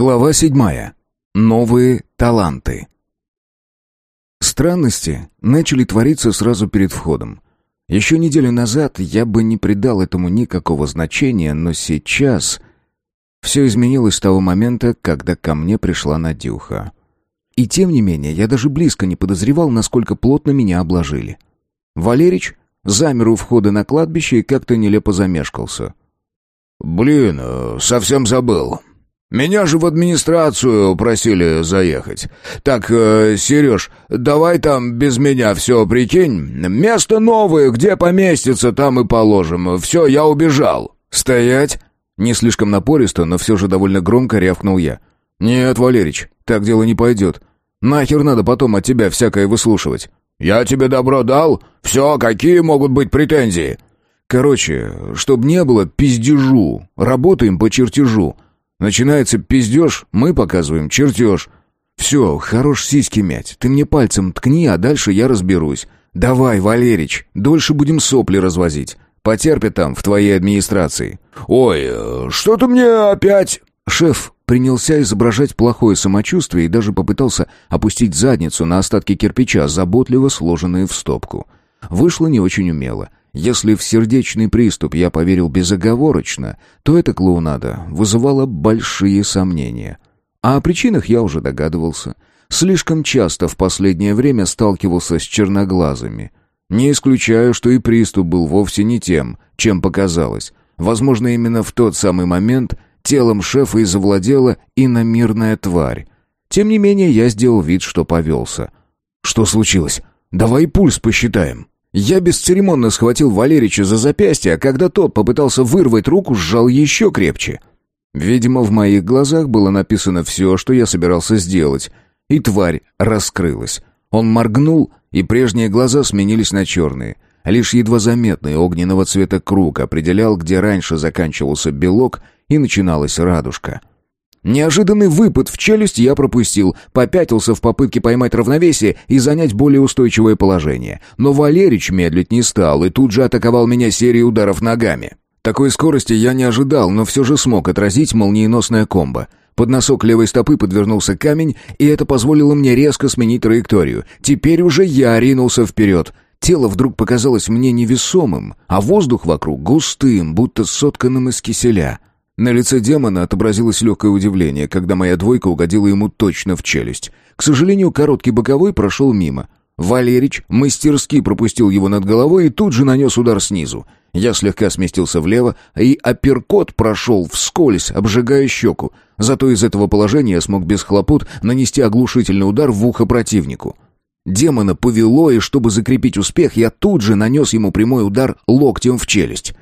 Глава седьмая. Новые таланты. Странности начали твориться сразу перед входом. Еще неделю назад я бы не придал этому никакого значения, но сейчас все изменилось с того момента, когда ко мне пришла Надюха. И тем не менее, я даже близко не подозревал, насколько плотно меня обложили. Валерич замер у входа на кладбище и как-то нелепо замешкался. «Блин, э, совсем забыл. Меня же в администрацию просили заехать. Так, э, Сереж, давай там без меня все прикинь. Место новое, где поместится, там и положим. Все, я убежал». «Стоять!» Не слишком напористо, но все же довольно громко рявкнул я. «Нет, Валерич, так дело не пойдет. Нахер надо потом от тебя всякое выслушивать?» «Я тебе добро дал? Все, какие могут быть претензии?» «Короче, чтоб не было пиздежу, работаем по чертежу». Начинается пиздеж, мы показываем чертеж. Все, хорош сиськи мять. Ты мне пальцем ткни, а дальше я разберусь. Давай, Валерич, дольше будем сопли развозить. Потерпят там, в твоей администрации. Ой, э, что-то мне опять... Шеф принялся изображать плохое самочувствие и даже попытался опустить задницу на остатки кирпича, заботливо сложенные в стопку. Вышло не очень умело. Если в сердечный приступ я поверил безоговорочно, то эта клоунада вызывала большие сомнения. А о причинах я уже догадывался. Слишком часто в последнее время сталкивался с черноглазыми. Не исключаю, что и приступ был вовсе не тем, чем показалось. Возможно, именно в тот самый момент телом шефа и завладела иномирная тварь. Тем не менее, я сделал вид, что повелся. «Что случилось? Давай пульс посчитаем». Я бесцеремонно схватил Валерича за запястье, а когда тот попытался вырвать руку, сжал еще крепче. Видимо, в моих глазах было написано все, что я собирался сделать, и тварь раскрылась. Он моргнул, и прежние глаза сменились на черные. Лишь едва заметный огненного цвета круг определял, где раньше заканчивался белок и начиналась радужка. Неожиданный выпад в челюсть я пропустил, попятился в попытке поймать равновесие и занять более устойчивое положение. Но Валерич медлить не стал и тут же атаковал меня серией ударов ногами. Такой скорости я не ожидал, но все же смог отразить молниеносное комбо. Под носок левой стопы подвернулся камень, и это позволило мне резко сменить траекторию. Теперь уже я ринулся вперед. Тело вдруг показалось мне невесомым, а воздух вокруг густым, будто сотканным из киселя. На лице демона отобразилось легкое удивление, когда моя двойка угодила ему точно в челюсть. К сожалению, короткий боковой прошел мимо. Валерич мастерски пропустил его над головой и тут же нанес удар снизу. Я слегка сместился влево, и апперкот прошел вскользь, обжигая щеку. Зато из этого положения я смог без хлопот нанести оглушительный удар в ухо противнику. Демона повело, и чтобы закрепить успех, я тут же нанес ему прямой удар локтем в челюсть.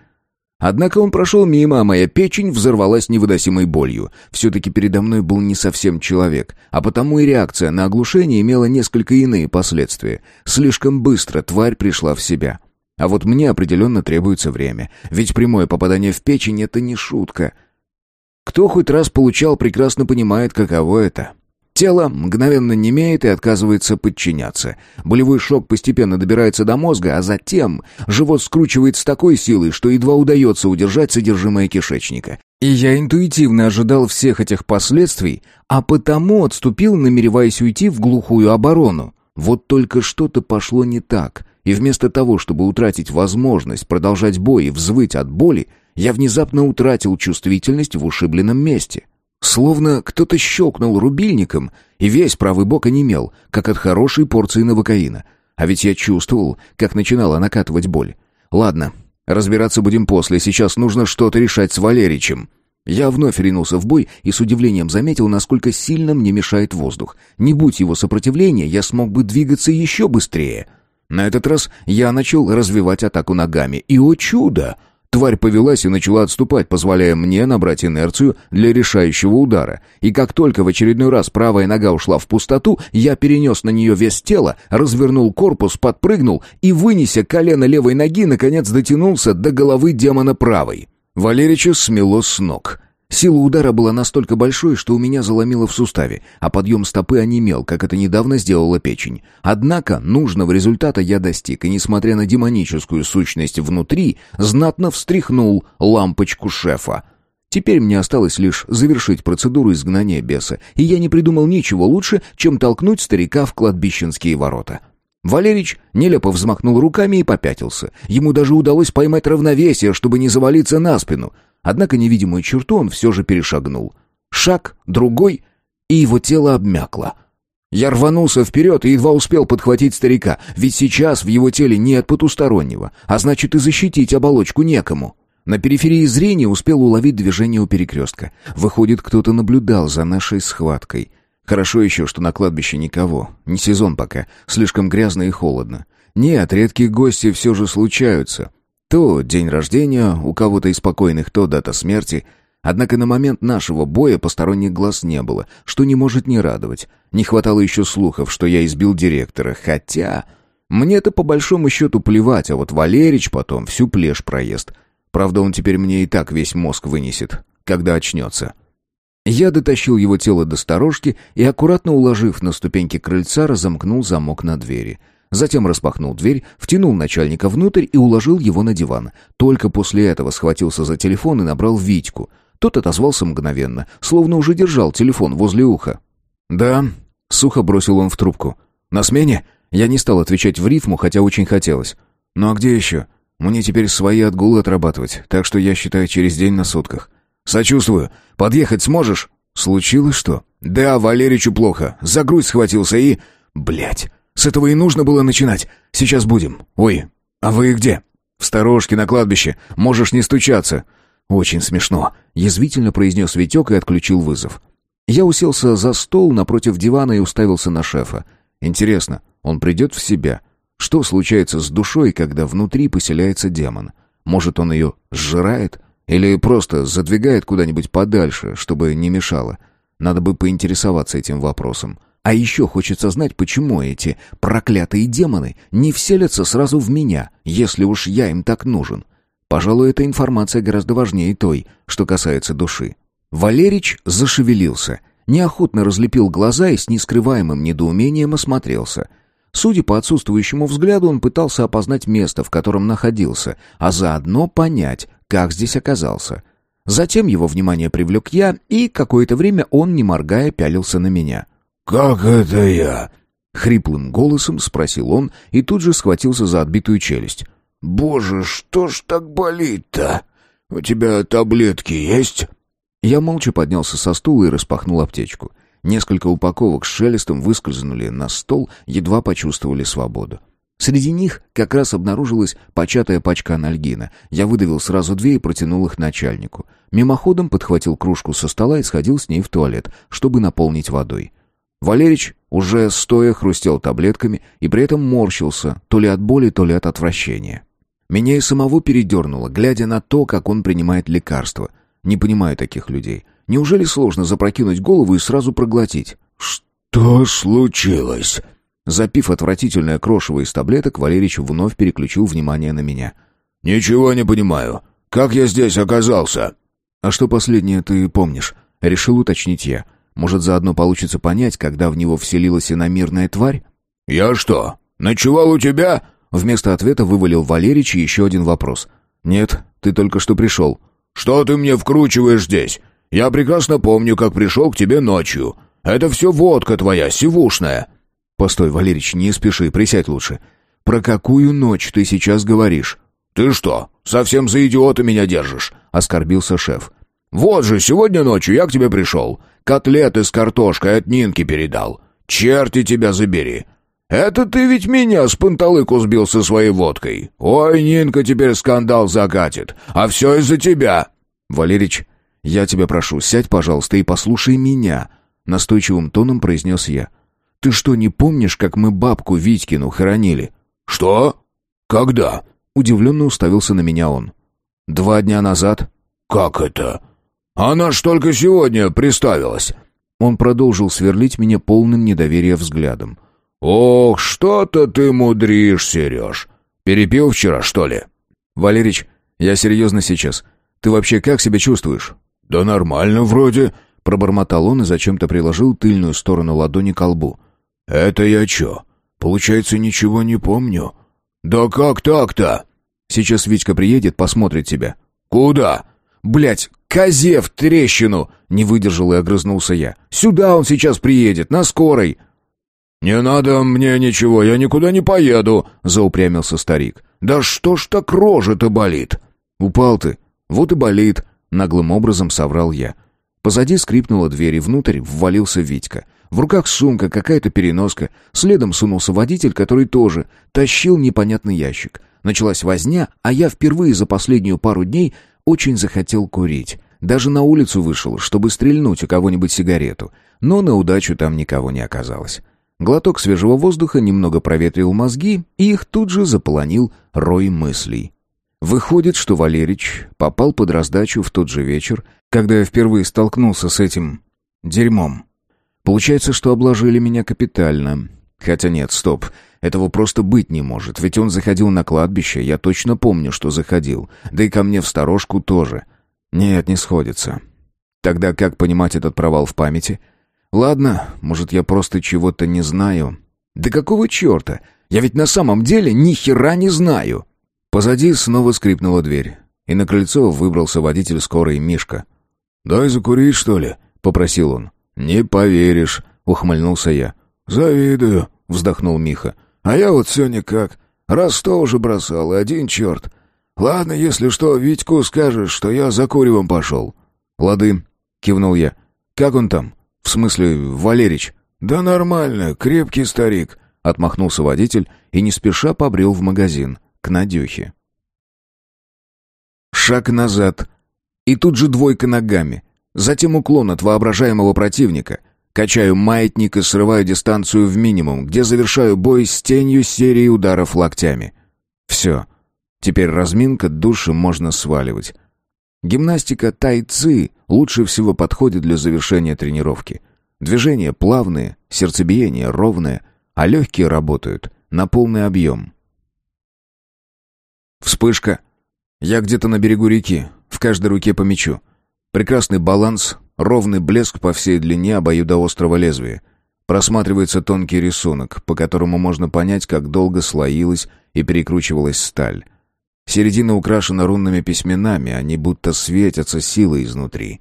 Однако он прошел мимо, а моя печень взорвалась невыносимой болью. Все-таки передо мной был не совсем человек, а потому и реакция на оглушение имела несколько иные последствия. Слишком быстро тварь пришла в себя. А вот мне определенно требуется время, ведь прямое попадание в печень — это не шутка. Кто хоть раз получал, прекрасно понимает, каково это. Тело мгновенно немеет и отказывается подчиняться. Болевой шок постепенно добирается до мозга, а затем живот скручивает с такой силой, что едва удается удержать содержимое кишечника. И я интуитивно ожидал всех этих последствий, а потому отступил, намереваясь уйти в глухую оборону. Вот только что-то пошло не так, и вместо того, чтобы утратить возможность продолжать бой и взвыть от боли, я внезапно утратил чувствительность в ушибленном месте. Словно кто-то щелкнул рубильником, и весь правый бок онемел, как от хорошей порции новокаина. А ведь я чувствовал, как начинала накатывать боль. Ладно, разбираться будем после, сейчас нужно что-то решать с Валеричем. Я вновь ринулся в бой и с удивлением заметил, насколько сильно мне мешает воздух. Не будь его сопротивления, я смог бы двигаться еще быстрее. На этот раз я начал развивать атаку ногами. И, о чудо! Тварь повелась и начала отступать, позволяя мне набрать инерцию для решающего удара. И как только в очередной раз правая нога ушла в пустоту, я перенес на нее вес тела, развернул корпус, подпрыгнул и, вынеся колено левой ноги, наконец дотянулся до головы демона правой. Валерича смело с ног. Сила удара была настолько большой, что у меня заломило в суставе, а подъем стопы онемел, как это недавно сделала печень. Однако нужного результата я достиг, и, несмотря на демоническую сущность внутри, знатно встряхнул лампочку шефа. Теперь мне осталось лишь завершить процедуру изгнания беса, и я не придумал ничего лучше, чем толкнуть старика в кладбищенские ворота. Валерич нелепо взмахнул руками и попятился. Ему даже удалось поймать равновесие, чтобы не завалиться на спину. Однако невидимую черту он все же перешагнул. Шаг, другой, и его тело обмякло. Я рванулся вперед и едва успел подхватить старика, ведь сейчас в его теле нет потустороннего, а значит и защитить оболочку некому. На периферии зрения успел уловить движение у перекрестка. Выходит, кто-то наблюдал за нашей схваткой. Хорошо еще, что на кладбище никого. Не сезон пока. Слишком грязно и холодно. Нет, редкие гости все же случаются. То день рождения у кого-то из спокойных, то дата смерти. Однако на момент нашего боя посторонних глаз не было, что не может не радовать. Не хватало еще слухов, что я избил директора, хотя... Мне-то по большому счету плевать, а вот Валерич потом всю плешь проест. Правда, он теперь мне и так весь мозг вынесет, когда очнется. Я дотащил его тело до сторожки и, аккуратно уложив на ступеньки крыльца, разомкнул замок на двери. Затем распахнул дверь, втянул начальника внутрь и уложил его на диван. Только после этого схватился за телефон и набрал Витьку. Тот отозвался мгновенно, словно уже держал телефон возле уха. «Да», — сухо бросил он в трубку. «На смене?» Я не стал отвечать в рифму, хотя очень хотелось. «Ну а где еще? Мне теперь свои отгулы отрабатывать, так что я считаю через день на сутках. «Сочувствую. Подъехать сможешь?» «Случилось что?» «Да, Валеричу плохо. За грудь схватился и...» Блять, с этого и нужно было начинать. Сейчас будем. Ой, а вы где?» «В сторожке на кладбище. Можешь не стучаться». «Очень смешно», — язвительно произнес Витек и отключил вызов. Я уселся за стол напротив дивана и уставился на шефа. «Интересно, он придет в себя? Что случается с душой, когда внутри поселяется демон? Может, он ее сжирает?» Или просто задвигает куда-нибудь подальше, чтобы не мешало. Надо бы поинтересоваться этим вопросом. А еще хочется знать, почему эти проклятые демоны не вселятся сразу в меня, если уж я им так нужен. Пожалуй, эта информация гораздо важнее той, что касается души. Валерич зашевелился, неохотно разлепил глаза и с нескрываемым недоумением осмотрелся. Судя по отсутствующему взгляду, он пытался опознать место, в котором находился, а заодно понять, как здесь оказался. Затем его внимание привлек я, и какое-то время он, не моргая, пялился на меня. «Как это я?» Хриплым голосом спросил он и тут же схватился за отбитую челюсть. «Боже, что ж так болит-то? У тебя таблетки есть?» Я молча поднялся со стула и распахнул аптечку. Несколько упаковок с шелестом выскользнули на стол, едва почувствовали свободу. Среди них как раз обнаружилась початая пачка анальгина. Я выдавил сразу две и протянул их начальнику. Мимоходом подхватил кружку со стола и сходил с ней в туалет, чтобы наполнить водой. Валерич уже стоя хрустел таблетками и при этом морщился, то ли от боли, то ли от отвращения. Меня и самого передернуло, глядя на то, как он принимает лекарства. Не понимаю таких людей. Неужели сложно запрокинуть голову и сразу проглотить? «Что случилось?» Запив отвратительное крошево из таблеток, Валерич вновь переключил внимание на меня. «Ничего не понимаю. Как я здесь оказался?» «А что последнее ты помнишь?» — решил уточнить я. «Может, заодно получится понять, когда в него вселилась иномирная тварь?» «Я что, ночевал у тебя?» Вместо ответа вывалил Валерич еще один вопрос. «Нет, ты только что пришел». «Что ты мне вкручиваешь здесь? Я прекрасно помню, как пришел к тебе ночью. Это все водка твоя, сивушная». «Постой, Валерич, не спеши, присядь лучше. Про какую ночь ты сейчас говоришь?» «Ты что, совсем за идиота меня держишь?» — оскорбился шеф. «Вот же, сегодня ночью я к тебе пришел. Котлеты с картошкой от Нинки передал. Черти тебя забери. Это ты ведь меня с панталыку сбил со своей водкой. Ой, Нинка теперь скандал закатит. А все из-за тебя». «Валерич, я тебя прошу, сядь, пожалуйста, и послушай меня», — настойчивым тоном произнес я. Ты что, не помнишь, как мы бабку Витькину хоронили?» «Что? Когда?» Удивленно уставился на меня он. «Два дня назад». «Как это? Она ж только сегодня приставилась». Он продолжил сверлить меня полным недоверия взглядом. «Ох, что-то ты мудришь, Сереж. Перепил вчера, что ли?» «Валерич, я серьезно сейчас. Ты вообще как себя чувствуешь?» «Да нормально вроде», — пробормотал он и зачем-то приложил тыльную сторону ладони к лбу. «Это я чё? Получается, ничего не помню?» «Да как так-то?» «Сейчас Витька приедет, посмотрит тебя». «Куда?» Блять, козе в трещину!» Не выдержал и огрызнулся я. «Сюда он сейчас приедет, на скорой!» «Не надо мне ничего, я никуда не поеду», — заупрямился старик. «Да что ж так рожа-то болит?» «Упал ты. Вот и болит», — наглым образом соврал я. Позади скрипнула дверь, и внутрь ввалился Витька. В руках сумка, какая-то переноска. Следом сунулся водитель, который тоже тащил непонятный ящик. Началась возня, а я впервые за последнюю пару дней очень захотел курить. Даже на улицу вышел, чтобы стрельнуть у кого-нибудь сигарету. Но на удачу там никого не оказалось. Глоток свежего воздуха немного проветрил мозги, и их тут же заполонил рой мыслей. Выходит, что Валерич попал под раздачу в тот же вечер, когда я впервые столкнулся с этим дерьмом. Получается, что обложили меня капитально. Хотя нет, стоп, этого просто быть не может, ведь он заходил на кладбище, я точно помню, что заходил, да и ко мне в сторожку тоже. Нет, не сходится. Тогда как понимать этот провал в памяти — Ладно, может, я просто чего-то не знаю. Да какого черта? Я ведь на самом деле ни хера не знаю. Позади снова скрипнула дверь, и на крыльцо выбрался водитель скорой Мишка. «Дай закурить, что ли?» — попросил он. «Не поверишь», — ухмыльнулся я. «Завидую», — вздохнул Миха. «А я вот все никак. Раз сто уже бросал, и один черт. Ладно, если что, Витьку скажешь, что я за куревом пошел». «Лады», — кивнул я. «Как он там?» «В смысле, Валерич?» «Да нормально, крепкий старик», — отмахнулся водитель и не спеша побрел в магазин, к Надюхе. Шаг назад. И тут же двойка ногами. Затем уклон от воображаемого противника. Качаю маятник и срываю дистанцию в минимум, где завершаю бой с тенью серии ударов локтями. Все. Теперь разминка, души можно сваливать. Гимнастика тай-ци лучше всего подходит для завершения тренировки. Движения плавные, сердцебиение ровное, а легкие работают на полный объем. Вспышка. Я где-то на берегу реки, в каждой руке по мячу. Прекрасный баланс, ровный блеск по всей длине обоюдоострого лезвия. Просматривается тонкий рисунок, по которому можно понять, как долго слоилась и перекручивалась сталь. Середина украшена рунными письменами, они будто светятся силой изнутри.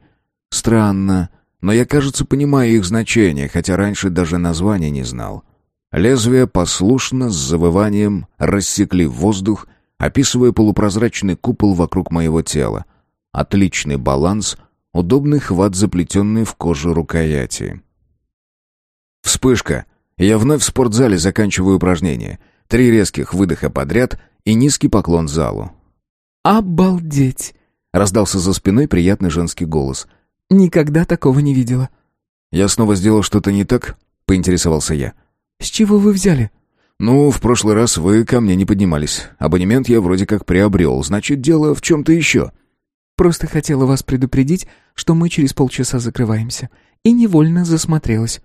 Странно, но я, кажется, понимаю их значение, хотя раньше даже названия не знал. Лезвия послушно с завыванием рассекли воздух, описывая полупрозрачный купол вокруг моего тела. Отличный баланс, удобный хват, заплетенный в кожу рукояти. Вспышка. Я вновь в спортзале заканчиваю упражнение. Три резких выдоха подряд — и низкий поклон залу. «Обалдеть!» — раздался за спиной приятный женский голос. «Никогда такого не видела». «Я снова сделал что-то не так?» — поинтересовался я. «С чего вы взяли?» «Ну, в прошлый раз вы ко мне не поднимались. Абонемент я вроде как приобрел. Значит, дело в чем-то еще». «Просто хотела вас предупредить, что мы через полчаса закрываемся. И невольно засмотрелась».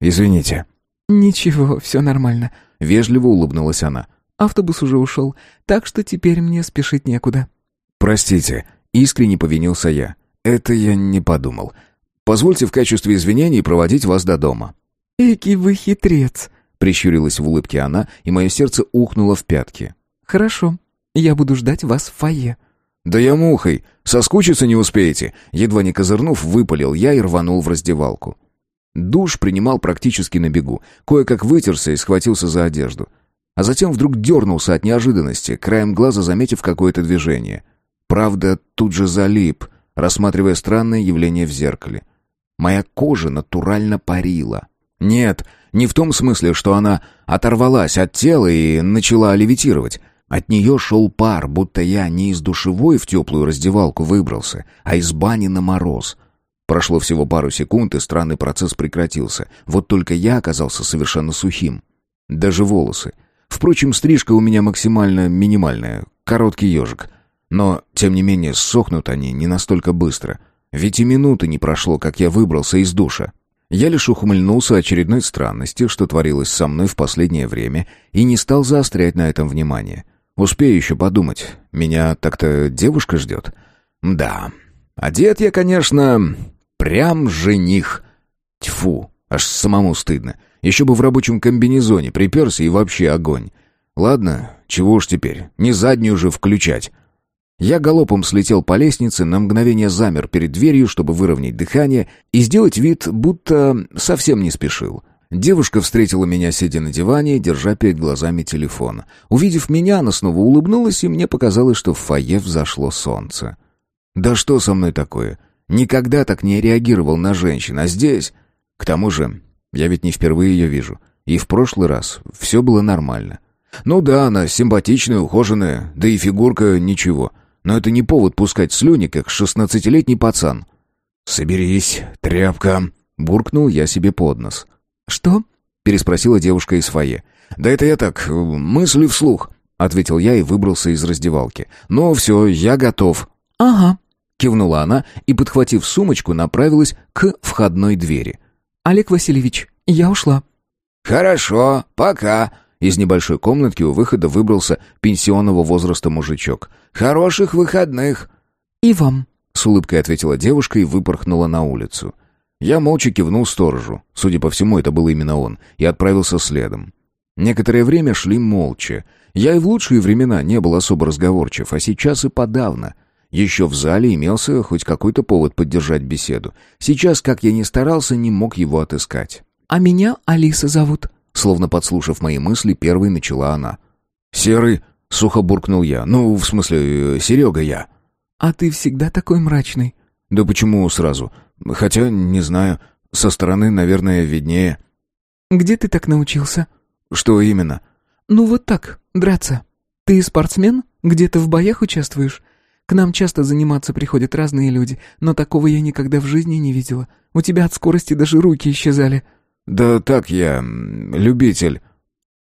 «Извините». «Ничего, все нормально», — вежливо улыбнулась она. Автобус уже ушел, так что теперь мне спешить некуда». «Простите», — искренне повинился я. «Это я не подумал. Позвольте в качестве извинений проводить вас до дома». «Эки вы хитрец», — прищурилась в улыбке она, и мое сердце ухнуло в пятки. «Хорошо, я буду ждать вас в фойе». «Да я мухой, соскучиться не успеете», — едва не козырнув, выпалил я и рванул в раздевалку. Душ принимал практически на бегу, кое-как вытерся и схватился за одежду а затем вдруг дернулся от неожиданности, краем глаза заметив какое-то движение. Правда, тут же залип, рассматривая странное явление в зеркале. Моя кожа натурально парила. Нет, не в том смысле, что она оторвалась от тела и начала левитировать. От нее шел пар, будто я не из душевой в теплую раздевалку выбрался, а из бани на мороз. Прошло всего пару секунд, и странный процесс прекратился. Вот только я оказался совершенно сухим. Даже волосы, Впрочем, стрижка у меня максимально минимальная, короткий ежик. Но, тем не менее, сохнут они не настолько быстро. Ведь и минуты не прошло, как я выбрался из душа. Я лишь ухмыльнулся очередной странности, что творилось со мной в последнее время, и не стал заострять на этом внимание. Успею еще подумать. Меня так-то девушка ждет? Да. Одет я, конечно, прям жених. Тьфу, аж самому стыдно. Еще бы в рабочем комбинезоне приперся и вообще огонь. Ладно, чего уж теперь, не заднюю же включать. Я галопом слетел по лестнице, на мгновение замер перед дверью, чтобы выровнять дыхание и сделать вид, будто совсем не спешил. Девушка встретила меня, сидя на диване, держа перед глазами телефон. Увидев меня, она снова улыбнулась, и мне показалось, что в фойе взошло солнце. «Да что со мной такое? Никогда так не реагировал на женщин, а здесь...» К тому же, я ведь не впервые ее вижу. И в прошлый раз все было нормально. Ну да, она симпатичная, ухоженная, да и фигурка ничего. Но это не повод пускать слюни, как шестнадцатилетний пацан. «Соберись, тряпка», — буркнул я себе под нос. «Что?» — переспросила девушка из фойе. «Да это я так, мысли вслух», — ответил я и выбрался из раздевалки. «Ну все, я готов». «Ага», — кивнула она и, подхватив сумочку, направилась к входной двери. «Олег Васильевич, я ушла». «Хорошо, пока», из небольшой комнатки у выхода выбрался пенсионного возраста мужичок. «Хороших выходных!» «И вам», — с улыбкой ответила девушка и выпорхнула на улицу. Я молча кивнул сторожу. Судя по всему, это был именно он, и отправился следом. Некоторое время шли молча. Я и в лучшие времена не был особо разговорчив, а сейчас и подавно. Еще в зале имелся хоть какой-то повод поддержать беседу. Сейчас, как я ни старался, не мог его отыскать. «А меня Алиса зовут», Словно подслушав мои мысли, первой начала она. «Серый», — сухо буркнул я. «Ну, в смысле, э, Серега я». «А ты всегда такой мрачный». «Да почему сразу? Хотя, не знаю, со стороны, наверное, виднее». «Где ты так научился?» «Что именно?» «Ну вот так, драться. Ты спортсмен? Где-то в боях участвуешь?» К нам часто заниматься приходят разные люди, но такого я никогда в жизни не видела. У тебя от скорости даже руки исчезали». «Да так я... любитель».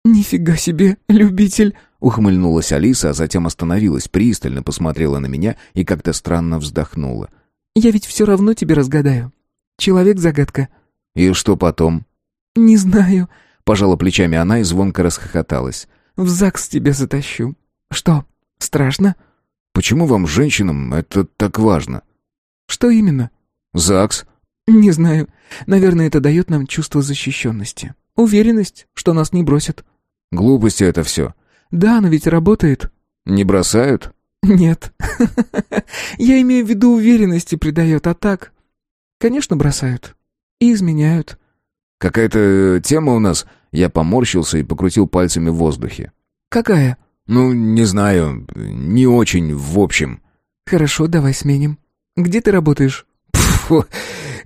«Нифига себе, любитель!» — ухмыльнулась Алиса, а затем остановилась, пристально посмотрела на меня и как-то странно вздохнула. «Я ведь все равно тебе разгадаю. Человек-загадка». «И что потом?» «Не знаю», — пожала плечами она и звонко расхохоталась. «В ЗАГС тебя затащу. Что, страшно?» «Почему вам, женщинам, это так важно?» «Что именно?» «ЗАГС». «Не знаю. Наверное, это дает нам чувство защищенности. Уверенность, что нас не бросят». «Глупости это все». «Да, но ведь работает». «Не бросают?» «Нет. Я имею в виду уверенности придает, а так...» «Конечно, бросают. И изменяют». «Какая-то тема у нас...» Я поморщился и покрутил пальцами в воздухе. «Какая?» «Ну, не знаю. Не очень, в общем». «Хорошо, давай сменим. Где ты работаешь?» Фу.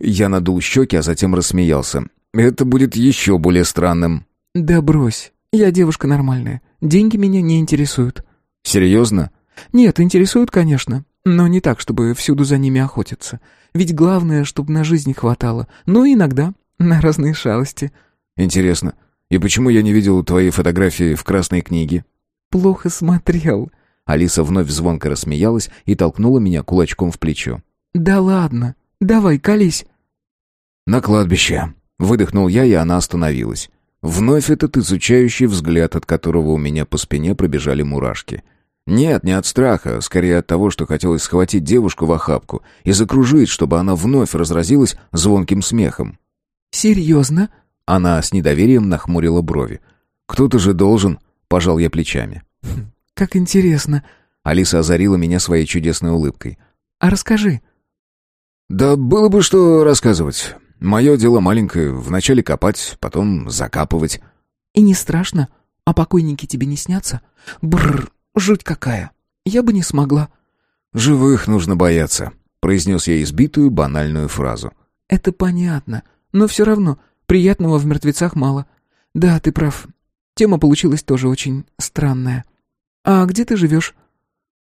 Я надул щеки, а затем рассмеялся. Это будет еще более странным. Да брось. Я девушка нормальная. Деньги меня не интересуют. Серьезно? Нет, интересуют, конечно. Но не так, чтобы всюду за ними охотиться. Ведь главное, чтобы на жизнь хватало. Ну, иногда на разные шалости. Интересно. И почему я не видел твои фотографии в красной книге? Плохо смотрел. Алиса вновь звонко рассмеялась и толкнула меня кулачком в плечо. Да ладно. Давай, колись. На кладбище. Выдохнул я, и она остановилась. Вновь этот изучающий взгляд, от которого у меня по спине пробежали мурашки. Нет, не от страха, скорее от того, что хотелось схватить девушку в охапку и закружить, чтобы она вновь разразилась звонким смехом. «Серьезно?» Она с недоверием нахмурила брови. «Кто-то же должен», — пожал я плечами. «Как интересно». Алиса озарила меня своей чудесной улыбкой. «А расскажи, «Да было бы что рассказывать. Мое дело маленькое. Вначале копать, потом закапывать». «И не страшно? А покойники тебе не снятся? Бррр, жуть какая. Я бы не смогла». «Живых нужно бояться», — произнес я избитую банальную фразу. «Это понятно. Но все равно приятного в мертвецах мало. Да, ты прав. Тема получилась тоже очень странная. А где ты живешь?»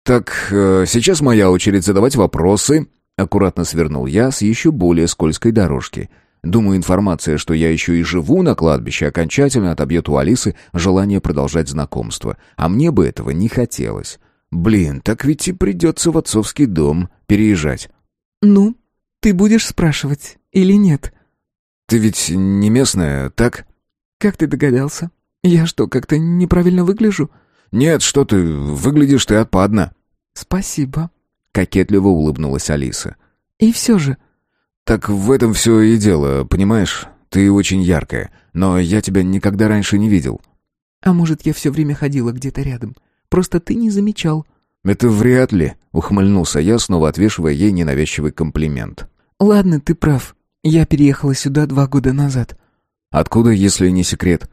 «Так, э, сейчас моя очередь задавать вопросы», Аккуратно свернул я с еще более скользкой дорожки. Думаю, информация, что я еще и живу на кладбище, окончательно отобьет у Алисы желание продолжать знакомство. А мне бы этого не хотелось. Блин, так ведь и придется в отцовский дом переезжать. «Ну, ты будешь спрашивать или нет?» «Ты ведь не местная, так?» «Как ты догадался? Я что, как-то неправильно выгляжу?» «Нет, что ты, выглядишь ты отпадно». «Спасибо», Кокетливо улыбнулась Алиса. «И все же...» «Так в этом все и дело, понимаешь? Ты очень яркая, но я тебя никогда раньше не видел». «А может, я все время ходила где-то рядом? Просто ты не замечал». «Это вряд ли», — ухмыльнулся я, снова отвешивая ей ненавязчивый комплимент. «Ладно, ты прав. Я переехала сюда два года назад». «Откуда, если не секрет?»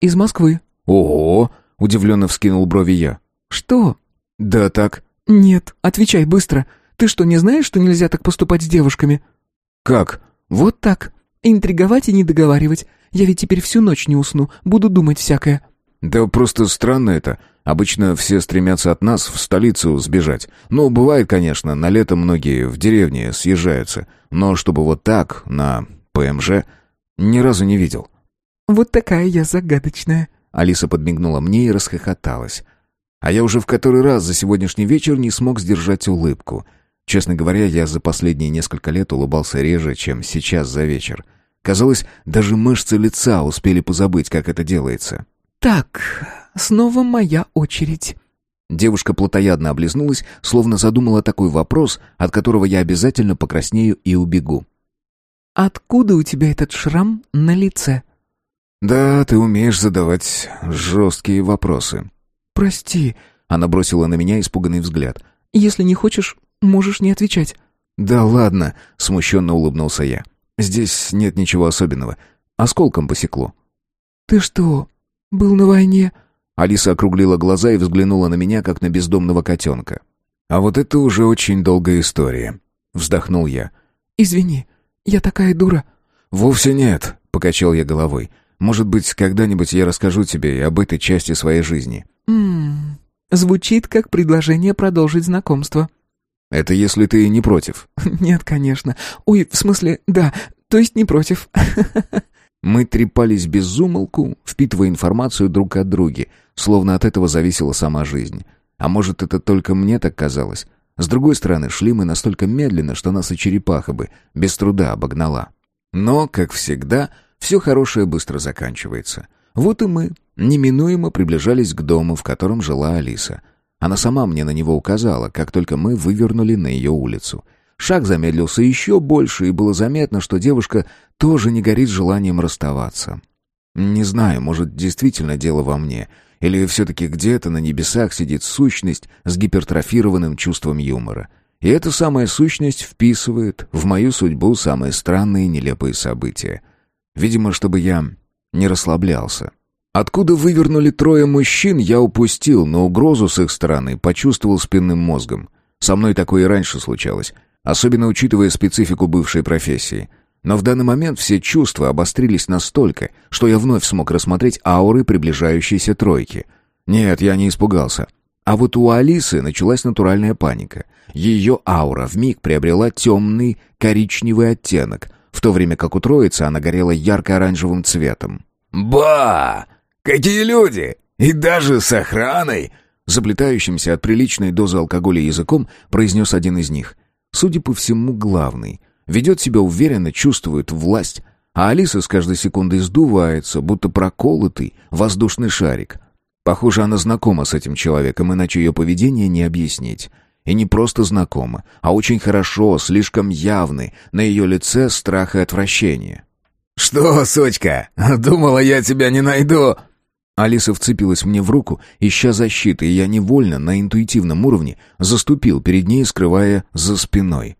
«Из Москвы». «Ого!» — удивленно вскинул брови я. «Что?» «Да так». «Нет, отвечай быстро. Ты что, не знаешь, что нельзя так поступать с девушками?» «Как?» «Вот так. Интриговать и не договаривать. Я ведь теперь всю ночь не усну, буду думать всякое». «Да просто странно это. Обычно все стремятся от нас в столицу сбежать. Ну, бывает, конечно, на лето многие в деревне съезжаются. Но чтобы вот так, на ПМЖ, ни разу не видел». «Вот такая я загадочная». Алиса подмигнула мне и расхохоталась. А я уже в который раз за сегодняшний вечер не смог сдержать улыбку. Честно говоря, я за последние несколько лет улыбался реже, чем сейчас за вечер. Казалось, даже мышцы лица успели позабыть, как это делается. «Так, снова моя очередь». Девушка плотоядно облизнулась, словно задумала такой вопрос, от которого я обязательно покраснею и убегу. «Откуда у тебя этот шрам на лице?» «Да, ты умеешь задавать жесткие вопросы». «Прости», — она бросила на меня испуганный взгляд. «Если не хочешь, можешь не отвечать». «Да ладно», — смущенно улыбнулся я. «Здесь нет ничего особенного. Осколком посекло». «Ты что, был на войне?» Алиса округлила глаза и взглянула на меня, как на бездомного котенка. «А вот это уже очень долгая история», — вздохнул я. «Извини, я такая дура». «Вовсе нет», — покачал я головой. «Может быть, когда-нибудь я расскажу тебе об этой части своей жизни». «Ммм, звучит как предложение продолжить знакомство». «Это если ты не против». «Нет, конечно. Ой, в смысле, да, то есть не против». Мы трепались без умолку, впитывая информацию друг от друга, словно от этого зависела сама жизнь. А может, это только мне так казалось? С другой стороны, шли мы настолько медленно, что нас и черепаха бы без труда обогнала. Но, как всегда, все хорошее быстро заканчивается. Вот и мы неминуемо приближались к дому, в котором жила Алиса. Она сама мне на него указала, как только мы вывернули на ее улицу. Шаг замедлился еще больше, и было заметно, что девушка тоже не горит желанием расставаться. Не знаю, может, действительно дело во мне, или все-таки где-то на небесах сидит сущность с гипертрофированным чувством юмора. И эта самая сущность вписывает в мою судьбу самые странные и нелепые события. Видимо, чтобы я не расслаблялся. Откуда вывернули трое мужчин, я упустил, но угрозу с их стороны почувствовал спинным мозгом. Со мной такое и раньше случалось особенно учитывая специфику бывшей профессии. Но в данный момент все чувства обострились настолько, что я вновь смог рассмотреть ауры приближающейся тройки. Нет, я не испугался. А вот у Алисы началась натуральная паника. Ее аура вмиг приобрела темный коричневый оттенок, в то время как у троицы она горела ярко-оранжевым цветом. «Ба! Какие люди! И даже с охраной!» Заплетающимся от приличной дозы алкоголя языком произнес один из них. Судя по всему, главный. Ведет себя уверенно, чувствует власть, а Алиса с каждой секундой сдувается, будто проколотый воздушный шарик. Похоже, она знакома с этим человеком, иначе ее поведение не объяснить. И не просто знакома, а очень хорошо, слишком явны, на ее лице страх и отвращение. «Что, сучка, думала, я тебя не найду?» Алиса вцепилась мне в руку, ища защиты, и я невольно, на интуитивном уровне, заступил перед ней, скрывая за спиной.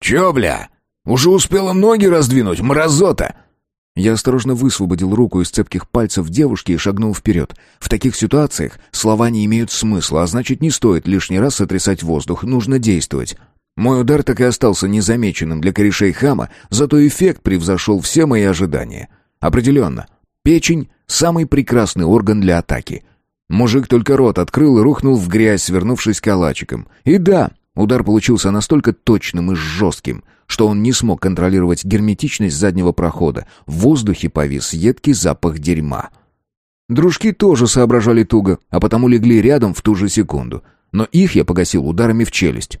«Чё, бля? Уже успела ноги раздвинуть, мразота!» Я осторожно высвободил руку из цепких пальцев девушки и шагнул вперед. В таких ситуациях слова не имеют смысла, а значит, не стоит лишний раз сотрясать воздух, нужно действовать. Мой удар так и остался незамеченным для корешей хама, зато эффект превзошел все мои ожидания. Определенно, Печень — самый прекрасный орган для атаки. Мужик только рот открыл и рухнул в грязь, свернувшись калачиком. И да, удар получился настолько точным и жестким, что он не смог контролировать герметичность заднего прохода. В воздухе повис едкий запах дерьма. Дружки тоже соображали туго, а потому легли рядом в ту же секунду. Но их я погасил ударами в челюсть.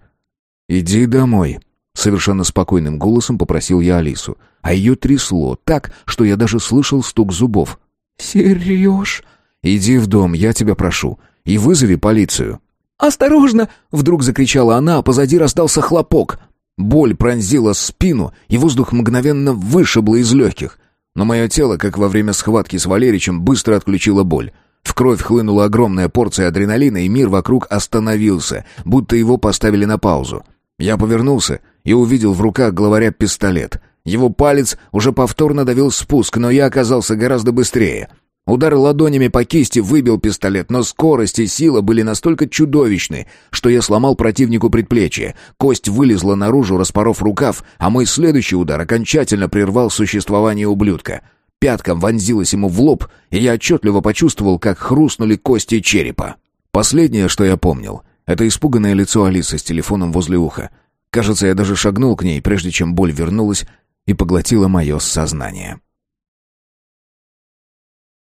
«Иди домой», Совершенно спокойным голосом попросил я Алису, а ее трясло так, что я даже слышал стук зубов. «Сереж...» «Иди в дом, я тебя прошу, и вызови полицию». «Осторожно!» — вдруг закричала она, а позади раздался хлопок. Боль пронзила спину, и воздух мгновенно вышибло из легких. Но мое тело, как во время схватки с Валеричем, быстро отключило боль. В кровь хлынула огромная порция адреналина, и мир вокруг остановился, будто его поставили на паузу. Я повернулся и увидел в руках главаря пистолет. Его палец уже повторно давил спуск, но я оказался гораздо быстрее — Удар ладонями по кисти выбил пистолет, но скорость и сила были настолько чудовищны, что я сломал противнику предплечье. Кость вылезла наружу, распоров рукав, а мой следующий удар окончательно прервал существование ублюдка. Пятком вонзилась ему в лоб, и я отчетливо почувствовал, как хрустнули кости черепа. Последнее, что я помнил, это испуганное лицо Алисы с телефоном возле уха. Кажется, я даже шагнул к ней, прежде чем боль вернулась и поглотила мое сознание.